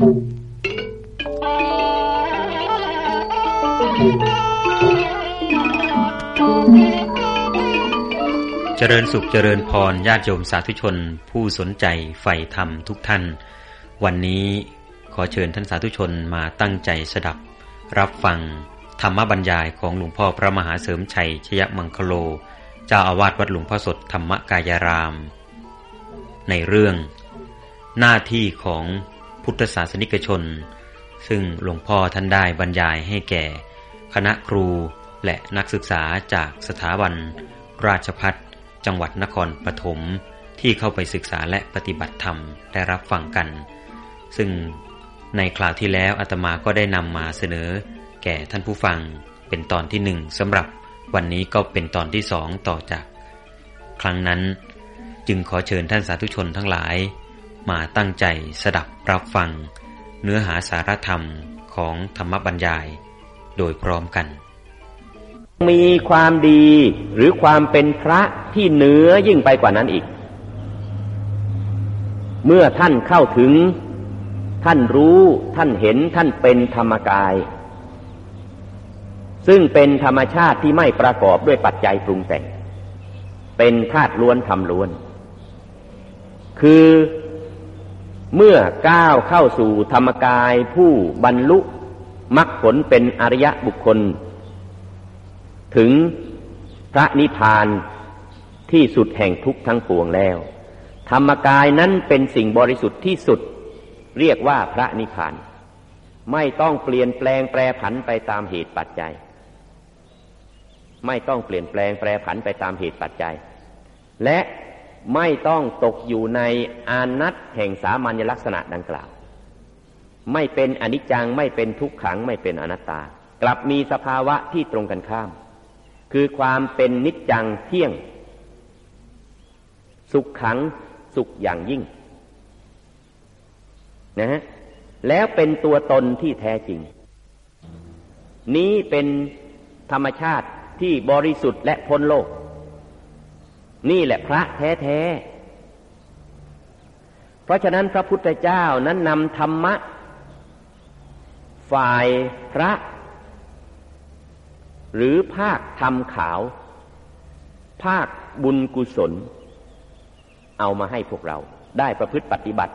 เจริญสุขเจริญพรญาติโยมสาธุชน ผู้สนใจใฝ่ธรรมทุกท่าน วันนี้ขอเชิญท่านสาธุชนมาตั้งใจสดับ รับฟังธรรมบรรยายของหลวงพ่อพระมหาเสริมชัยชยมังคโล เจ้าอาวาสวัดหลวงพ่อสดธรรมกายราม ในเรื่อง หน้าที่ของ พุทธศาสนิกชน ซึ่งหลวงพ่อท่านได้บรรยายให้แก่ คณะครูและนักศึกษาจากสถาบัน ราชพัฒจังหวัดนครปฐมที่เข้าไปศึกษาและปฏิบัติธรรมได้รับฟังกัน ซึ่งในคราวที่แล้วอาตมาก็ได้นำมาเสนอ แก่ท่านผู้ฟังเป็นตอนที่หนึ่งสำหรับวันนี้ก็เป็นตอนที่สองต่อจาก ครั้งนั้นจึงขอเชิญท่านสาธุชนทั้งหลาย มาตั้งใจสดับรับฟัง เนื้อหาสารธรรมของธรรมบรรยาย โดยพร้อมกัน มีความดีหรือความเป็นพระที่เหนือยิ่งไปกว่านั้นอีก เมื่อท่านเข้าถึง ท่านรู้ท่านเห็นท่านเป็นธรรมกาย ซึ่งเป็นธรรมชาติที่ไม่ประกอบด้วยปัจจัยปรุงแต่ง เป็นธาตุล้วนทำล้วน คือ เมื่อก้าวเข้าสู่ธรรมกายผู้บรรลุมรรคผลเป็นอริยบุคคล ถึงพระนิพพานที่สุดแห่งทุกข์ทั้งปวงแล้ว ธรรมกายนั้นเป็นสิ่งบริสุทธิ์ที่สุด เรียกว่าพระนิพพาน ไม่ต้องเปลี่ยนแปลงแปรผันไปตามเหตุปัจจัย ไม่ต้องเปลี่ยนแปลงแปรผันไปตามเหตุปัจจัย และ ไม่ต้องตกอยู่ในอานัตแห่งสามัญลักษณะดังกล่าว ไม่เป็นอนิจจังไม่เป็นทุกขังไม่เป็นอนัตตา กลับมีสภาวะที่ตรงกันข้าม คือความเป็นนิจจังเที่ยง สุขขังสุขอย่างยิ่งนะฮะแล้วเป็นตัวตนที่แท้จริง นี้เป็นธรรมชาติที่บริสุทธิ์และพ้นโลก นี่แหละพระแท้ๆ เพราะฉะนั้นพระพุทธเจ้านั้นนำธรรมะ ฝ่ายพระ หรือภาคธรรมขาว ภาคบุญกุศล เอามาให้พวกเราได้ประพฤติปฏิบัติ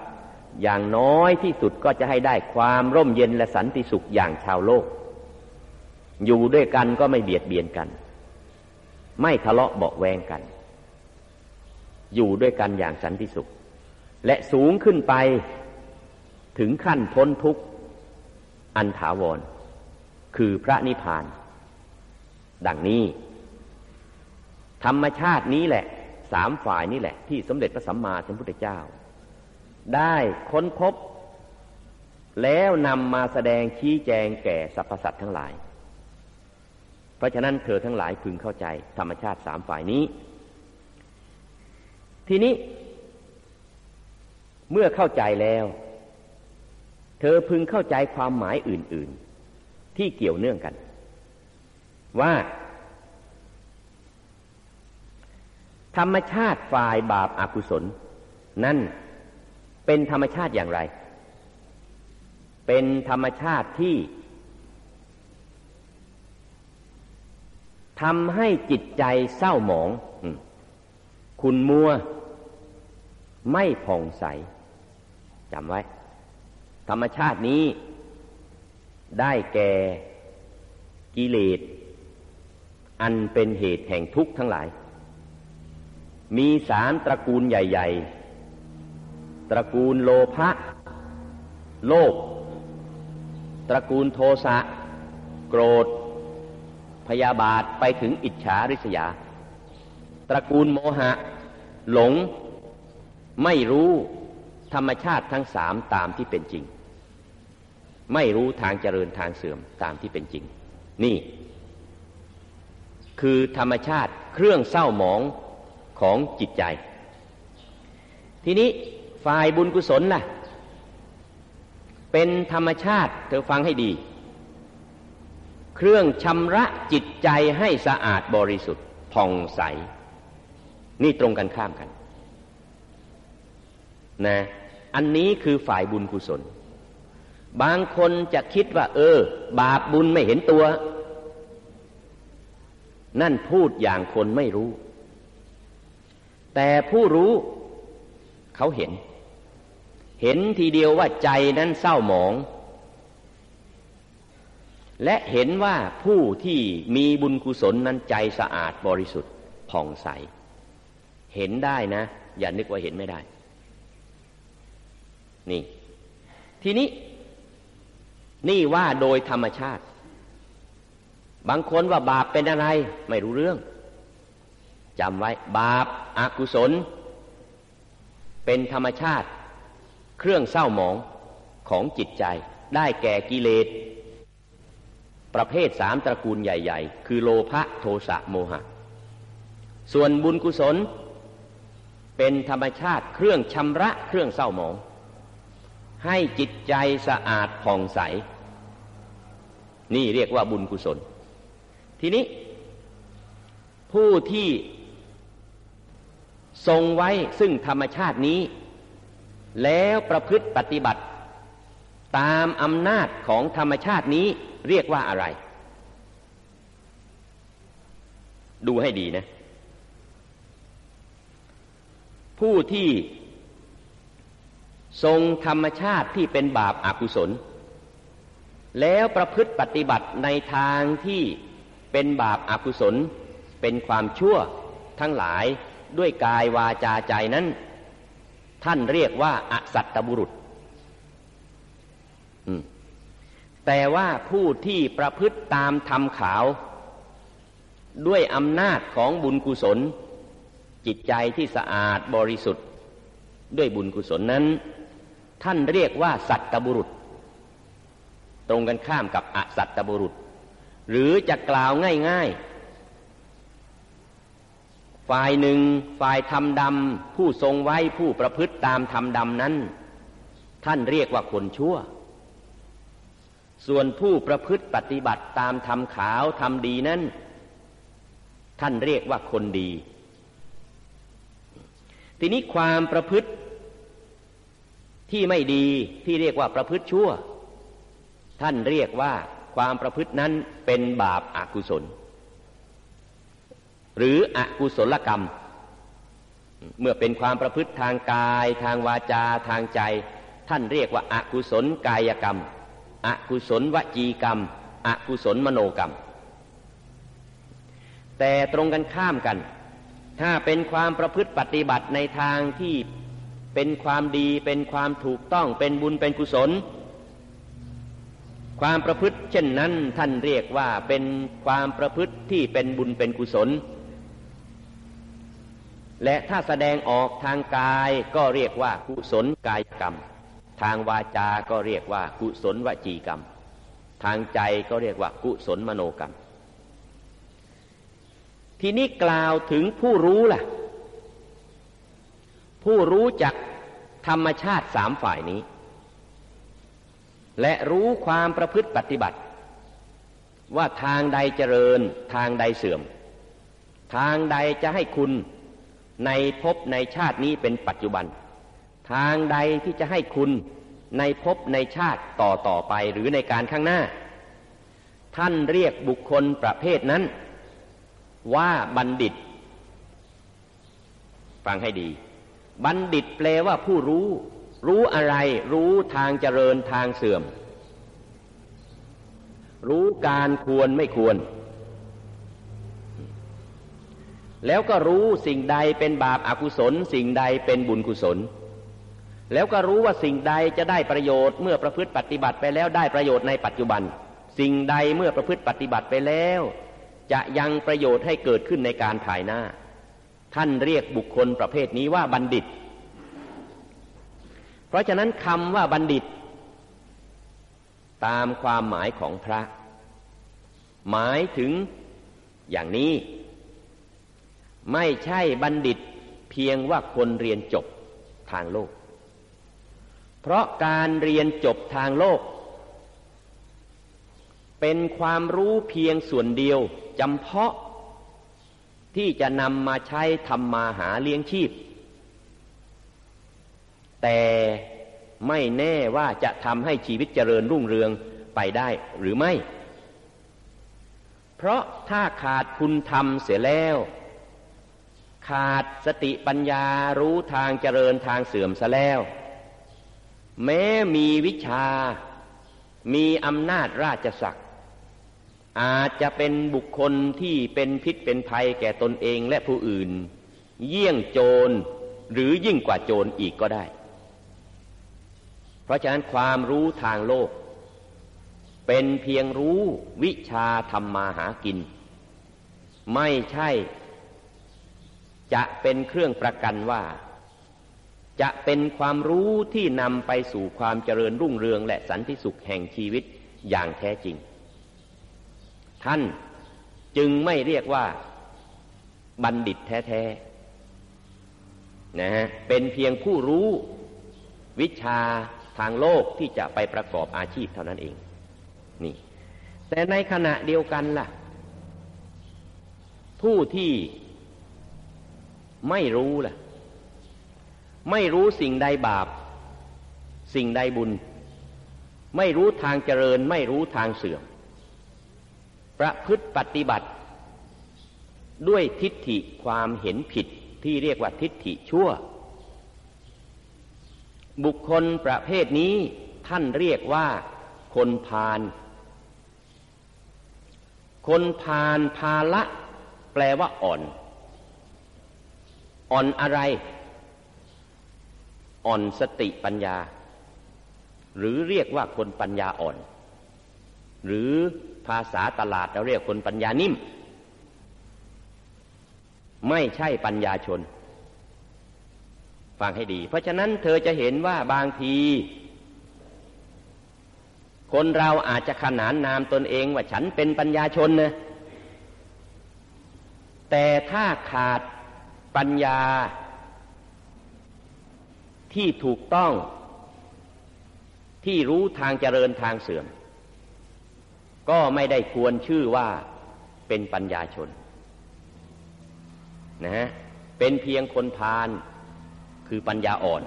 อย่างน้อยที่สุดก็จะให้ได้ความร่มเย็นและสันติสุขอย่างชาวโลก อยู่ด้วยกันก็ไม่เบียดเบียนกัน ไม่ทะเลาะเบาแวงกัน อยู่ด้วยกันอย่างสันติสุข และสูงขึ้นไปถึงขั้นพ้นทุกข์อันถาวร คือพระนิพพาน ดังนี้ ธรรมชาตินี้แหละ สามฝ่ายนี้แหละ ที่สมเด็จพระสัมมาสัมพุทธเจ้า ได้ค้นพบ แล้วนำมาแสดงชี้แจงแก่สรรพสัตว์ทั้งหลาย เพราะฉะนั้นเธอทั้งหลายพึงเข้าใจธรรมชาติสามฝ่ายนี้ ทีนี้ เมื่อเข้าใจแล้ว เธอพึงเข้าใจความหมายอื่น ๆ ที่เกี่ยวเนื่องกัน ว่า ธรรมชาติฝ่ายบาปอากุศล นั่นเป็นธรรมชาติอย่างไร เป็นธรรมชาติที่ทำให้จิตใจเศร้าหมอง คุณมัว ไม่ผ่องใสจำไว้ ธรรมชาตินี้ ได้แก่กิเลสอันเป็นเหตุแห่งทุกข์ทั้งหลาย มีสามตระกูลใหญ่ ๆ ตระกูลโลภะโลภตระกูลโทสะโกรธ พยาบาทไปถึงอิจฉาริษยา ตระกูลโมหะ หลง ไม่รู้ธรรมชาติทั้งสามตามที่เป็นจริง ไม่รู้ทางเจริญทางเสื่อมตามที่เป็นจริง นี่ คือธรรมชาติเครื่องเศร้าหมองของจิตใจ ทีนี้ฝ่ายบุญกุศลล่ะ เป็นธรรมชาติเธอฟังให้ดี เครื่องชำระจิตใจให้สะอาดบริสุทธิ์ผ่องใส นี่ตรงกันข้ามกัน นะอันนี้คือฝ่ายบุญกุศล บางคนจะคิดว่า เออ บาปบุญไม่เห็นตัว นั่นพูดอย่างคนไม่รู้ แต่ผู้รู้เขาเห็น เห็นทีเดียวว่าใจนั้นเศร้าหมอง และเห็นว่าผู้ที่มีบุญกุศลนั้นใจสะอาดบริสุทธิ์ผ่องใส เห็นได้นะ อย่านึกว่าเห็นไม่ได้ นี่ ทีนี้ นี่ว่าโดยธรรมชาติ บางคนว่าบาปเป็นอะไร ไม่รู้เรื่องจำไว้ บาปอากุศล เป็นธรรมชาติ เครื่องเศร้าหมองของจิตใจ ได้แก่กิเลส ประเภทสามตระกูลใหญ่ ๆ คือโลภะโทสะโมหะ ส่วนบุญกุศล เป็นธรรมชาติเครื่องชำระเครื่องเศร้าหมอง ให้จิตใจสะอาดผ่องใส นี่เรียกว่าบุญกุศล ทีนี้ ผู้ที่ทรงไว้ซึ่งธรรมชาตินี้ แล้วประพฤติปฏิบัติ ตามอำนาจของธรรมชาตินี้เรียกว่าอะไร ดูให้ดีนะ ผู้ที่ ทรงธรรมชาติที่เป็นบาปอากุศล แล้วประพฤติปฏิบัติในทางที่เป็นบาปอากุศล เป็นความชั่วทั้งหลายด้วยกายวาจาใจนั้น ท่านเรียกว่าอสัตตบุรุษ แต่ว่าผู้ที่ประพฤติตามธรรมขาว ด้วยอำนาจของบุญกุศล จิตใจที่สะอาดบริสุทธิ์ ด้วยบุญกุศลนั้น ท่านเรียกว่าสัตตบุรุษ ตรงกันข้ามกับอสัตตบุรุษ หรือจะกล่าวง่ายๆ ฝ่ายหนึ่งฝ่ายธรรมดำผู้ทรงไว้ผู้ประพฤติตามธรรมดำนั้น ท่านเรียกว่าคนชั่ว ส่วนผู้ประพฤติปฏิบัติตามธรรมขาวทำดีนั้น ท่านเรียกว่าคนดี ทีนี้ความประพฤติ ที่ไม่ดีที่เรียกว่าประพฤติชั่ว ท่านเรียกว่าความประพฤตินั้นเป็นบาปอากุศล หรืออกุศลกรรม เมื่อเป็นความประพฤติทางกาย ทางวาจาทางใจ ท่านเรียกว่าอากุศลกายกรรมอกุศลวจีกรรมอกุศลมโนกรรม แต่ตรงกันข้ามกัน ถ้าเป็นความประพฤติปฏิบัติในทางที่ เป็นความดีเป็นความถูกต้องเป็นบุญเป็นกุศล ความประพฤติเช่นนั้นท่านเรียกว่าเป็นความประพฤติที่เป็นบุญเป็นกุศล และถ้าแสดงออกทางกายก็เรียกว่ากุศลกายกรรม ทางวาจาก็เรียกว่ากุศลวจีกรรม ทางใจก็เรียกว่ากุศลมโนกรรม ทีนี้กล่าวถึงผู้รู้ล่ะ ผู้รู้จักธรรมชาติสามฝ่ายนี้ และรู้ความประพฤติปฏิบัติ ว่าทางใดเจริญทางใดเสื่อม ทางใดจะให้คุณในภพในชาตินี้เป็นปัจจุบัน ทางใดที่จะให้คุณในภพในชาติต่อต่อไปหรือในการข้างหน้า ท่านเรียกบุคคลประเภทนั้น ว่าบัณฑิต ฟังให้ดี บัณฑิตแปลว่าผู้รู้ รู้อะไร รู้ทางเจริญทางเสื่อม รู้การควรไม่ควร แล้วก็รู้สิ่งใดเป็นบาปอากุศล สิ่งใดเป็นบุญกุศล แล้วก็รู้ว่าสิ่งใดจะได้ประโยชน์เมื่อประพฤติปฏิบัติไปแล้วได้ประโยชน์ในปัจจุบัน สิ่งใดเมื่อประพฤติปฏิบัติไปแล้ว จะยังประโยชน์ให้เกิดขึ้นในการภายหน้า ท่านเรียกบุคคลประเภทนี้ว่าบัณฑิต เพราะฉะนั้นคำว่าบัณฑิต ตามความหมายของพระ หมายถึงอย่างนี้ ไม่ใช่บัณฑิตเพียงว่าคนเรียนจบทางโลก เพราะการเรียนจบทางโลก เป็นความรู้เพียงส่วนเดียวจำเพาะ ที่จะนำมาใช้ทำมาหาเลี้ยงชีพ แต่ไม่แน่ว่าจะทำให้ชีวิตเจริญรุ่งเรืองไปได้หรือไม่ เพราะถ้าขาดคุณธรรมเสียแล้ว ขาดสติปัญญารู้ทางเจริญทางเสื่อมซะแล้ว แม้มีวิชา มีอำนาจราชศักดิ อาจจะเป็นบุคคลที่เป็นพิษเป็นภัยแก่ตนเองและผู้อื่น เยี่ยงโจรหรือยิ่งกว่าโจรอีกก็ได้ เพราะฉะนั้นความรู้ทางโลก เป็นเพียงรู้วิชาธรรมมาหากิน ไม่ใช่ จะเป็นเครื่องประกันว่า จะเป็นความรู้ที่นำไปสู่ความเจริญรุ่งเรืองและสันติสุขแห่งชีวิตอย่างแท้จริง ท่านจึงไม่เรียกว่าบัณฑิตแท้ๆนะฮะเป็นเพียงผู้รู้วิชาทางโลกที่จะไปประกอบอาชีพเท่านั้นเอง นี่ แต่ในขณะเดียวกันล่ะ ผู้ที่ไม่รู้ล่ะ ไม่รู้สิ่งใดบาป สิ่งใดบุญ ไม่รู้ทางเจริญ ไม่รู้ทางเสื่อม ประพฤติปฏิบัติ ด้วยทิฏฐิความเห็นผิดที่เรียกว่าทิฏฐิชั่ว บุคคลประเภทนี้ท่านเรียกว่าคนพาลคนพาลพาละ แปลว่าอ่อน อ่อนอะไร อ่อนสติปัญญา หรือเรียกว่าคนปัญญาอ่อน หรือภาษาตลาดเราเรียกคนปัญญานิ่ม ไม่ใช่ปัญญาชน ฟังให้ดี เพราะฉะนั้นเธอจะเห็นว่าบางที คนเราอาจจะขนานนามตนเองว่าฉันเป็นปัญญาชนนะแต่ถ้าขาดปัญญาที่ถูกต้องที่รู้ทางเจริญทางเสื่อม ก็ไม่ได้ควรชื่อว่าเป็นปัญญาชนนะฮะเป็นเพียงคนพาลคือปัญญาอ่อน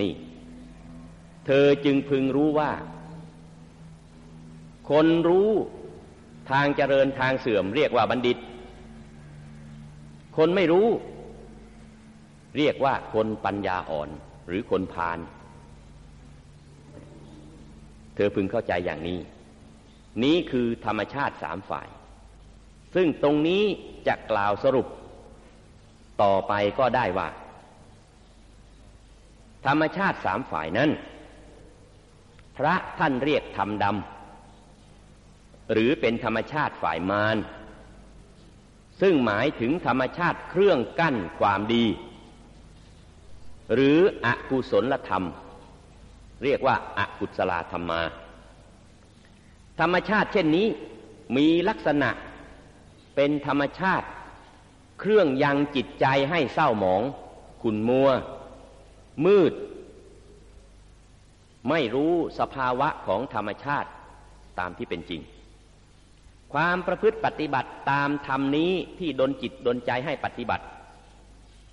นี่ เธอจึงพึงรู้ว่า คนรู้ทางเจริญทางเสื่อม เรียกว่าบัณฑิต คนไม่รู้ เรียกว่าคนปัญญาอ่อน หรือคนพาล เธอพึงเข้าใจอย่างนี้ นี้คือธรรมชาติสามฝ่าย ซึ่งตรงนี้จะกล่าวสรุป ต่อไปก็ได้ว่า ธรรมชาติสามฝ่ายนั้น พระท่านเรียกธรรมดำหรือเป็นธรรมชาติฝ่ายมารซึ่งหมายถึงธรรมชาติเครื่องกั้นความดี หรืออกุศลธรรม เรียกว่าอากุศลธรรมา ธรรมชาติเช่นนี้มีลักษณะเป็นธรรมชาติ เครื่องยังจิตใจให้เศร้าหมอง ขุนมัว มืด ไม่รู้สภาวะของธรรมชาติตามที่เป็นจริง ความประพฤติปฏิบัติตามธรรมนี้ที่ดนจิตดนใจให้ปฏิบัติ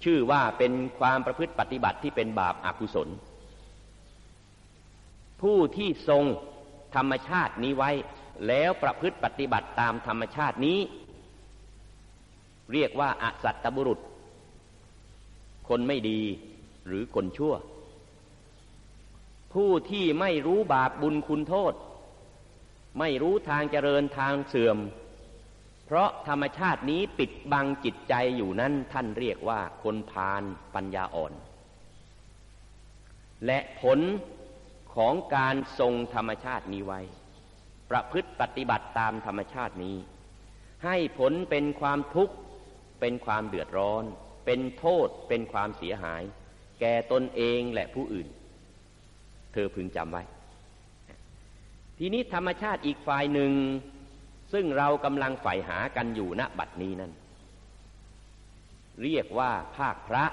ชื่อว่าเป็นความประพฤติปฏิบัติที่เป็นบาปอากุศล ผู้ที่ทรงธรรมชาตินี้ไว้ แล้วประพฤติปฏิบัติตามธรรมชาตินี้ เรียกว่าอสัตตบุรุษ คนไม่ดีหรือคนชั่ว ผู้ที่ไม่รู้บาปบุญคุณโทษ ไม่รู้ทางเจริญทางเสื่อม เพราะธรรมชาตินี้ปิดบังจิตใจอยู่นั้นท่านเรียกว่าคนพาลปัญญาอ่อน และผล ของการทรงธรรมชาตินี้ไว้ ประพฤติปฏิบัติตามธรรมชาตินี้ ให้ผลเป็นความทุกข์ เป็นความเดือดร้อน เป็นโทษ เป็นความเสียหาย แก่ตนเองและผู้อื่น เธอพึงจำไว้ ทีนี้ธรรมชาติอีกฝ่ายหนึ่ง ซึ่งเรากำลังใฝ่หากันอยู่ณบัดนี้นั้น เรียกว่าภาคพระ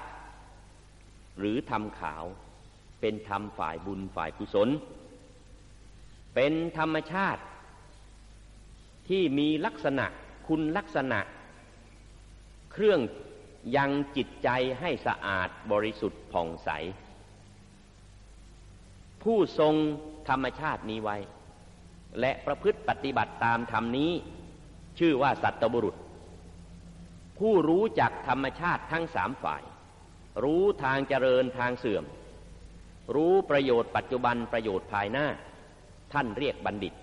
หรือธรรมขาว เป็นธรรมฝ่ายบุญฝ่ายกุศล เป็นธรรมชาติ ที่มีลักษณะคุณลักษณะ เครื่องยังจิตใจให้สะอาดบริสุทธิ์ผ่องใส ผู้ทรงธรรมชาตินี้ไว้ และประพฤติปฏิบัติตามธรรมนี้ ชื่อว่าสัตบุรุษ ผู้รู้จักธรรมชาติทั้งสามฝ่าย รู้ทางเจริญทางเสื่อม รู้ประโยชน์ปัจจุบันประโยชน์ภายหน้า ท่านเรียกบัณฑิต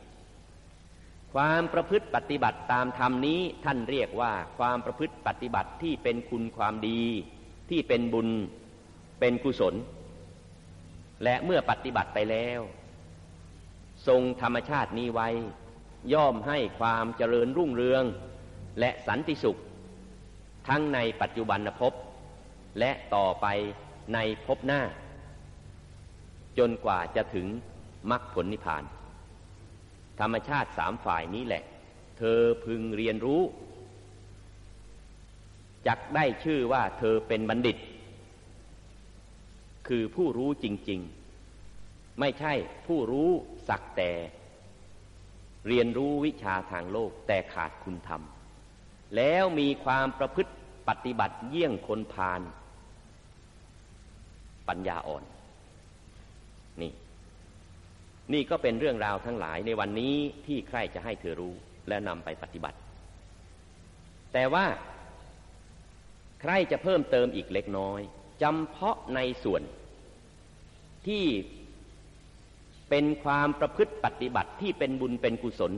ความประพฤติปฏิบัติตามธรรมนี้ท่านเรียกว่าความประพฤติปฏิบัติที่เป็นคุณความดี ที่เป็นบุญเป็นกุศล และเมื่อปฏิบัติไปแล้ว ทรงธรรมชาตินี้ไว้ ย่อมให้ความเจริญรุ่งเรือง และสันติสุข ทั้งในปัจจุบันภพและต่อไปในภพหน้า จนกว่าจะถึงมรรคผลนิพพาน ธรรมชาติสามฝ่ายนี้แหละ เธอพึงเรียนรู้ จักได้ชื่อว่าเธอเป็นบัณฑิต คือผู้รู้จริง ๆ ไม่ใช่ผู้รู้สักแต่ เรียนรู้วิชาทางโลกแต่ขาดคุณธรรม แล้วมีความประพฤติปฏิบัติเยี่ยงคนพาลปัญญาอ่อน นี่ นี่ก็เป็นเรื่องราวทั้งหลายในวันนี้ที่ใครจะให้เธอรู้และนำไปปฏิบัติ แต่ว่าใครจะเพิ่มเติมอีกเล็กน้อยจำเพาะในส่วนที่เป็นความประพฤติปฏิบัติที่เป็นบุญเป็นกุศล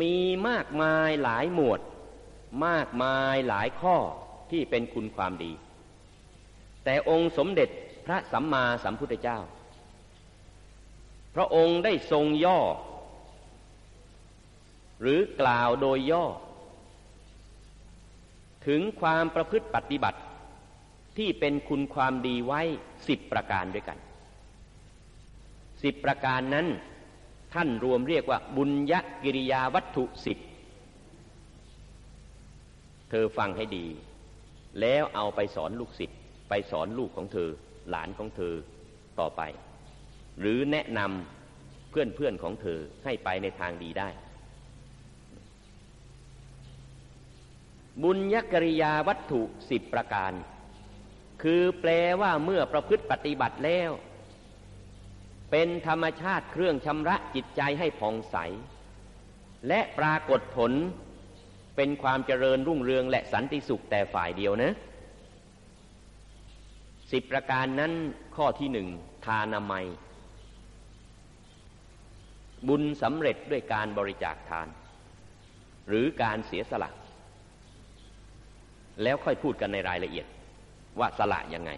มีมากมายหลายหมวด มากมายหลายข้อที่เป็นคุณความดี แต่องค์สมเด็จพระสัมมาสัมพุทธเจ้า พระองค์ได้ทรงย่อ หรือกล่าวโดยย่อ ถึงความประพฤติปฏิบัติที่เป็นคุณความดีไว้สิบประการด้วยกันสิบประการนั้นท่านรวมเรียกว่า บุญยกิริยาวัตถุสิบเธอฟังให้ดี แล้วเอาไปสอนลูกศิษย์ไปสอนลูกของเธอ หลานของเธอต่อไป หรือแนะนำเพื่อนเพื่อนของเธอให้ไปในทางดีได้ บุญยกริยาวัตถุสิบประการ คือแปลว่าเมื่อประพฤติปฏิบัติแล้ว เป็นธรรมชาติเครื่องชำระจิตใจให้ผ่องใส และปรากฏผลเป็นความเจริญรุ่งเรืองและสันติสุขแต่ฝ่ายเดียวนะสิบประการนั้นข้อที่หนึ่งทานามัย บุญสำเร็จด้วยการบริจาคทาน หรือการเสียสละ แล้วค่อยพูดกันในรายละเอียดว่าสละยังไง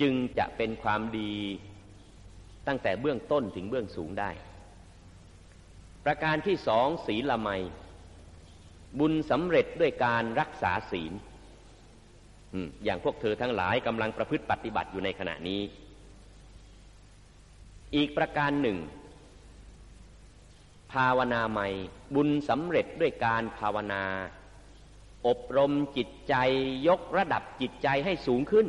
จึงจะเป็นความดีตั้งแต่เบื้องต้นถึงเบื้องสูงได้ ประการที่สองศีลละไมบุญสำเร็จด้วยการรักษาศีลอย่างพวกเธอทั้งหลายกำลังประพฤติปฏิบัติอยู่ในขณะนี้ อีกประการหนึ่ง ภาวนาใหม่ บุญสำเร็จด้วยการภาวนา อบรมจิตใจยกระดับจิตใจให้สูงขึ้น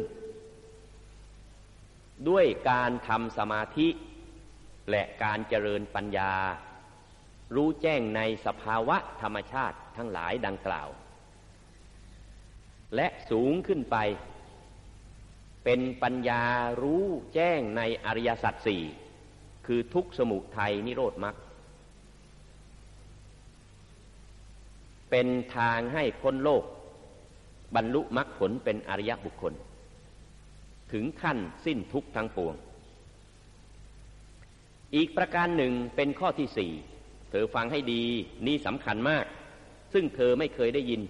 ด้วยการทำสมาธิ และการเจริญปัญญา รู้แจ้งในสภาวะธรรมชาติทั้งหลายดังกล่าว และสูงขึ้นไป เป็นปัญญารู้แจ้งในอริยสัจสี่คือทุกสมุทัยนิโรธมรรค เป็นทางให้พ้นโลก บรรลุมรรคผลเป็นอริยบุคคล ถึงขั้นสิ้นทุกข์ทั้งปวง อีกประการหนึ่งเป็นข้อที่สี่เธอฟังให้ดีนี่สำคัญมาก ซึ่งเธอไม่เคยได้ยิน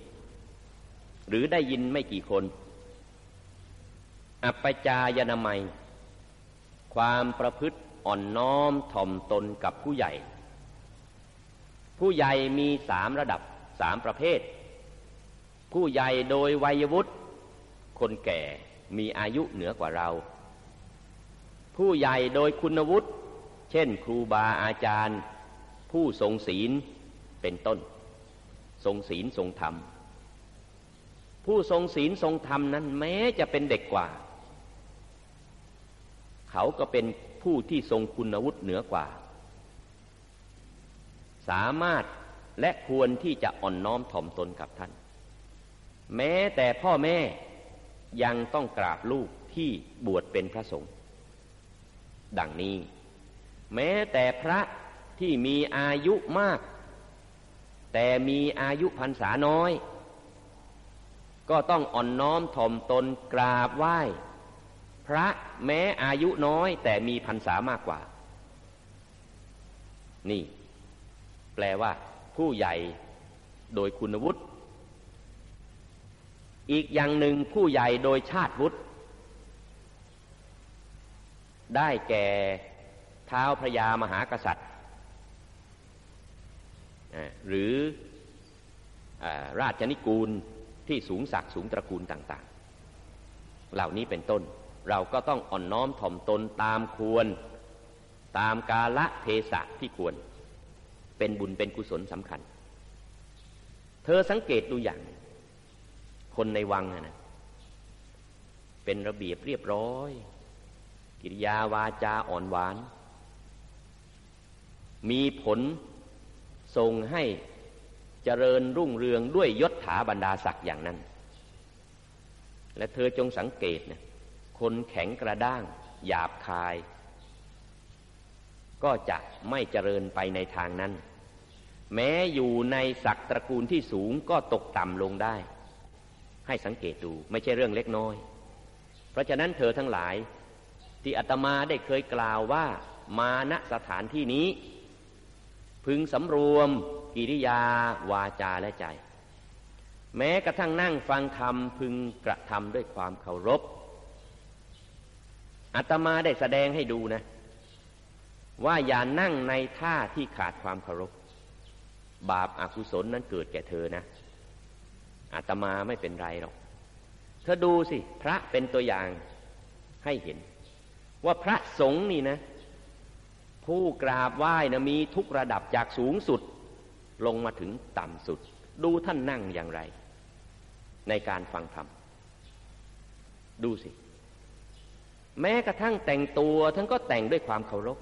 หรือได้ยินไม่กี่คน อัปจายนามัย ความประพฤติอ่อนน้อมถ่อมตนกับผู้ใหญ่ ผู้ใหญ่มีสามระดับ สามประเภท ผู้ใหญ่โดยวัยวุฒิคนแก่มีอายุเหนือกว่าเรา ผู้ใหญ่โดยคุณวุฒิเช่นครูบาอาจารย์ ผู้ทรงศีลเป็นต้น ทรงศีลทรงธรรม ผู้ทรงศีลทรงธรรมนั้นแม้จะเป็นเด็กกว่า เขาก็เป็นผู้ที่ทรงคุณวุฒิเหนือกว่า สามารถ และควรที่จะอ่อนน้อมถ่อมตนกับท่าน แม้แต่พ่อแม่ยังต้องกราบลูกที่บวชเป็นพระสงฆ์ดังนี้ แม้แต่พระที่มีอายุมาก แต่มีอายุพรรษาน้อย ก็ต้องอ่อนน้อมถ่อมตนกราบไหว้ พระแม้อายุน้อยแต่มีพรรษามากกว่า นี่ แปลว่า ผู้ใหญ่โดยคุณวุฒิ อีกอย่างหนึ่งผู้ใหญ่โดยชาติวุฒิได้แก่เท้าพระยามหากษัตริย์ หรืออราชนิกูลที่สูงศักดิ์สูงตระกูลต่างๆ เหล่านี้เป็นต้นเราก็ต้องอ่อนน้อมถ่อมตนตามควร ตามกาละเทศะที่ควร เป็นบุญเป็นกุศลสำคัญ เธอสังเกตดูอย่าง คนในวังนะเป็นระเบียบเรียบร้อย กิริยาวาจาอ่อนหวาน มีผลทรงให้เจริญรุ่งเรืองด้วยยศถาบรรดาศักดิ์อย่างนั้น และเธอจงสังเกตเนี่ยคนแข็งกระด้าง หยาบคาย ก็จะไม่เจริญไปในทางนั้น แม้อยู่ในศักตระกูลที่สูงก็ตกต่ำลงได้ ให้สังเกตดูไม่ใช่เรื่องเล็กน้อย เพราะฉะนั้นเธอทั้งหลาย ที่อาตมาได้เคยกล่าวว่ามาณสถานที่นี้ พึงสำรวม กิริยา วาจาและใจ แม้กระทั่งนั่งฟังธรรมพึงกระทำด้วยความเคารพอาตมาได้แสดงให้ดูนะ ว่าอย่านั่งในท่าที่ขาดความเคารพ บาปอากุศลนั้นเกิดแก่เธอนะอาตมาไม่เป็นไรหรอก เธอดูสิ พระเป็นตัวอย่างให้เห็น ว่าพระสงฆ์นี่นะ ผู้กราบไหว้นะมีทุกระดับจากสูงสุด ลงมาถึงต่ำสุด ดูท่านนั่งอย่างไร ในการฟังธรรม ดูสิ แม้กระทั่งแต่งตัวท่านก็แต่งด้วยความเคารพ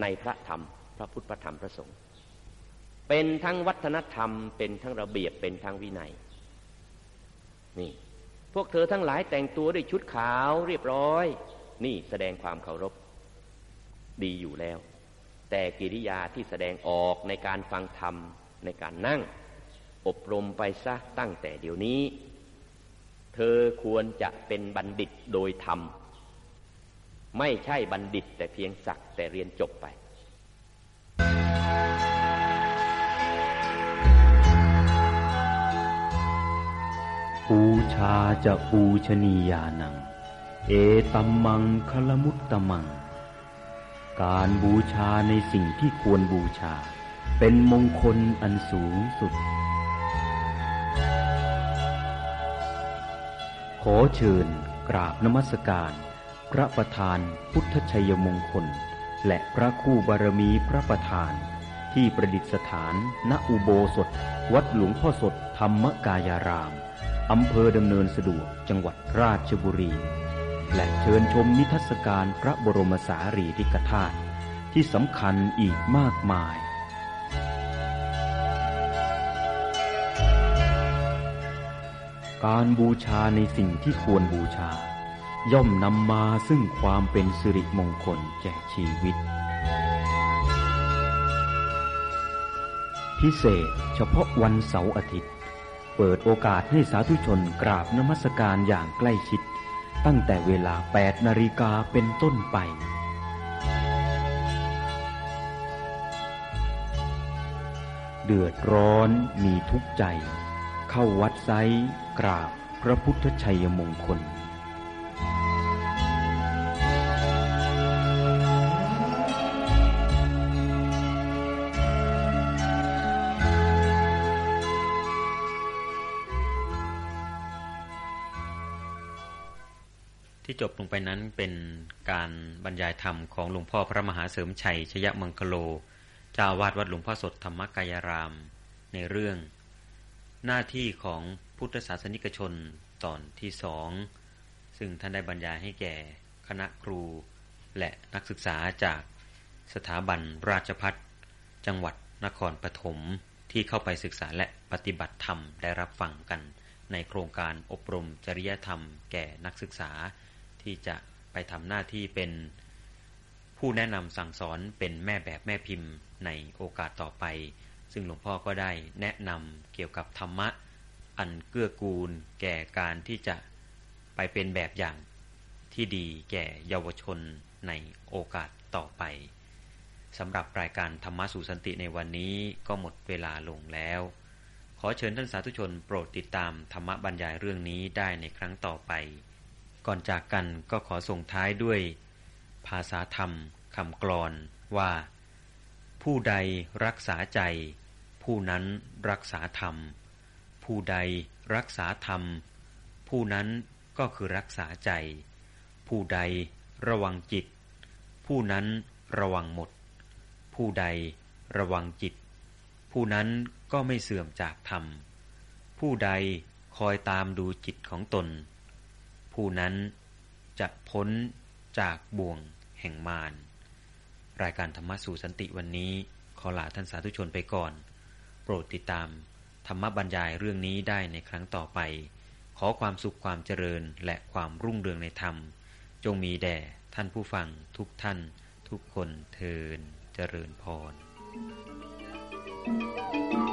ในพระธรรม พระพุทธพระธรรมพระสงฆ์เป็นทั้งวัฒนธรรม เป็นทั้งระเบียบเป็นทั้งวินัย นี่ พวกเธอทั้งหลายแต่งตัวด้วยชุดขาวเรียบร้อย นี่แสดงความเคารพ ดีอยู่แล้ว แต่กิริยาที่แสดงออกในการฟังธรรมในการนั่ง อบรมไปซะตั้งแต่เดี๋ยวนี้ เธอควรจะเป็นบัณฑิตโดยธรรม ไม่ใช่บัณฑิตแต่เพียงสักแต่เรียนจบไป ปูชาจะปูชนียานัง เอตัมมังคลมุตตมัง การบูชาในสิ่งที่ควรบูชา เป็นมงคลอันสูงสุด ขอเชิญกราบนมัสการ พระประธานพุทธชัยมงคล และพระคู่บารมีพระประธาน ที่ประดิษฐานณอุโบสถ วัดหลวงพ่อสดธรรมกายาราม อำเภอดำเนินสะดวกจังหวัดราชบุรี และเชิญชมนิทรรศการพระบรมสารีริกธาตุที่สำคัญอีกมากมายการบูชาในสิ่งที่ควรบูชา ย่อมนำมาซึ่งความเป็นสิริมงคลแก่ชีวิต พิเศษเฉพาะวันเสาร์อาทิตย์ เปิดโอกาสให้สาธุชนกราบนมัสการอย่างใกล้ชิด ตั้งแต่เวลา 8 นาฬิกาเป็นต้นไป เดือดร้อนมีทุกใจ เข้าวัดไซกราบพระพุทธชัยมงคล ที่จบลงไปนั้นเป็นการบรรยายธรรมของหลวงพ่อพระมหาเสริมชัยชยมังคโลเจ้าวาดวัดหลวงพ่อสดธรรมกายราม ในเรื่อง หน้าที่ของพุทธศาสนิกชนตอนที่สอง ซึ่งท่านได้บรรยายให้แก่คณะครูและนักศึกษาจากสถาบันราชพัฒจังหวัดนครปฐมที่เข้าไปศึกษาและปฏิบัติธรรมได้รับฟังกัน ในโครงการอบรมจริยธรรมแก่นักศึกษา ที่จะไปทำหน้าที่เป็นผู้แนะนำสั่งสอนเป็นแม่แบบแม่พิมพ์ในโอกาสต่อไป ซึ่งหลวงพ่อก็ได้แนะนำเกี่ยวกับธรรมะ อันเกื้อกูล แก่การที่จะไปเป็นแบบอย่างที่ดีแก่เยาวชนในโอกาสต่อไปสำหรับรายการธรรมะสู่สันติในวันนี้ก็หมดเวลาลงแล้ว ขอเชิญท่านสาธุชนโปรดติดตามธรรมะบรรยายเรื่องนี้ได้ในครั้งต่อไป ก่อนจากกันก็ขอส่งท้ายด้วย ภาษาธรรมคำกลอนว่า ผู้ใดรักษาใจ ผู้นั้นรักษาธรรม ผู้ใดรักษาธรรม ผู้นั้นก็คือรักษาใจ ผู้ใดระวังจิต ผู้นั้นระวังหมด ผู้ใดระวังจิต ผู้นั้นก็ไม่เสื่อมจากธรรม ผู้ใดคอยตามดูจิตของตน ผู้นั้นจะพ้นจากบ่วงแห่งมารรายการธรรมะสู่สันติวันนี้ ขอลาท่านสาธุชนไปก่อน โปรดติดตาม ธรรมบรรยายเรื่องนี้ได้ในครั้งต่อไป ขอความสุขความเจริญและความรุ่งเรืองในธรรม จงมีแด่ท่านผู้ฟังทุกท่าน ทุกคนเทินเจริญพร Thank you.